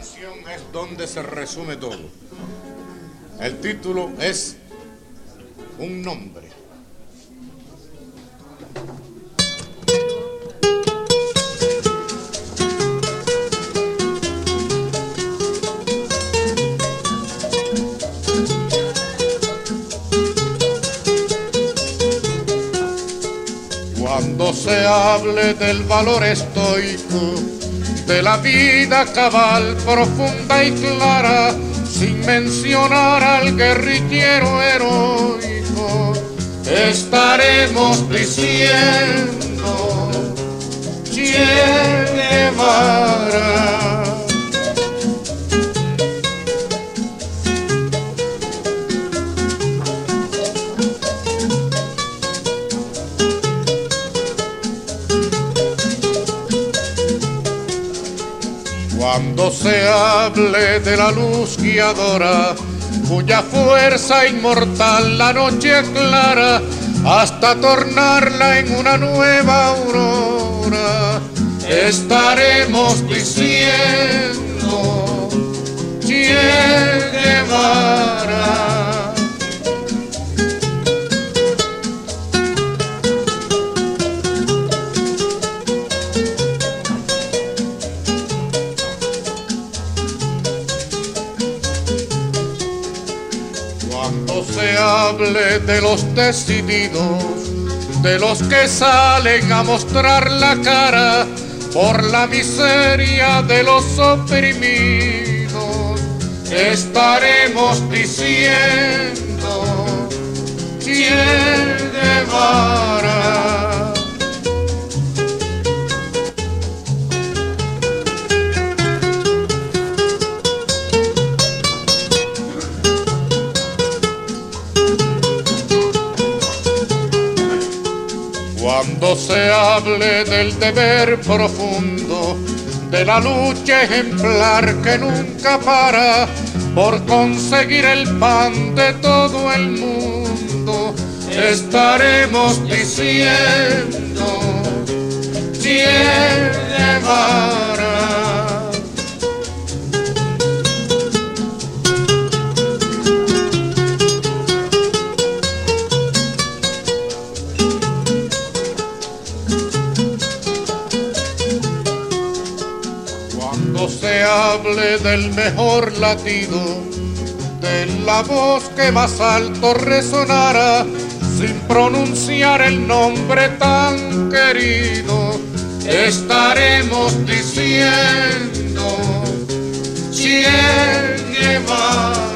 canción es donde se resume todo. El título es Un nombre. Cuando se hable del valor estoico, de la vida cabal, profunda y clara, sin mencionar al guerrillero heroico, estaremos diciendo Cuando se hable de la luz guiadora, cuya fuerza inmortal la noche aclara, hasta tornarla en una nueva aurora, estaremos diciendo Se hable de los decididos, de los que salen a mostrar la cara por la miseria de los oprimidos, estaremos diciendo Che Guevara. Cuando se hable del deber profundo, de la lucha ejemplar que nunca para por conseguir el pan de todo el mundo, estaremos diciendo Cuando se hable del mejor latido, de la voz que más alto resonará, sin pronunciar el nombre tan querido, estaremos diciendo Che Guevara.